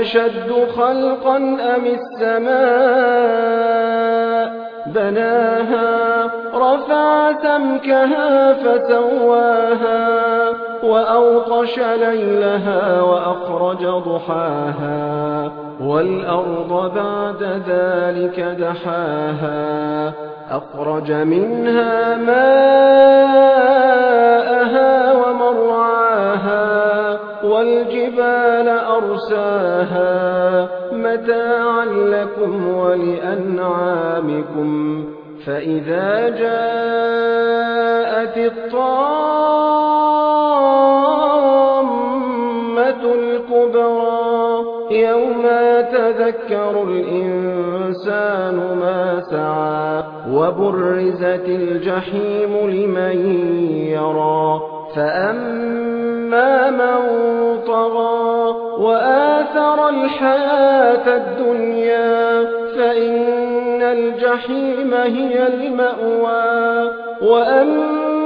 أشد خلقا أم السماء؟ بناها رفع سمكها فسواها وأوقش ليلها وأخرج ضحاها والأرض بعد ذلك دحاها أخرج منها ماءها أرساها متاعا لكم ولأنعامكم فإذا جاءت الطامة الكبرى يوم تذكر الإنسان ما سعى وبرزت الجحيم لمن يرى فأما من طغى وآثر الحياة الدنيا فإن الجحيم هي المأوى. وأما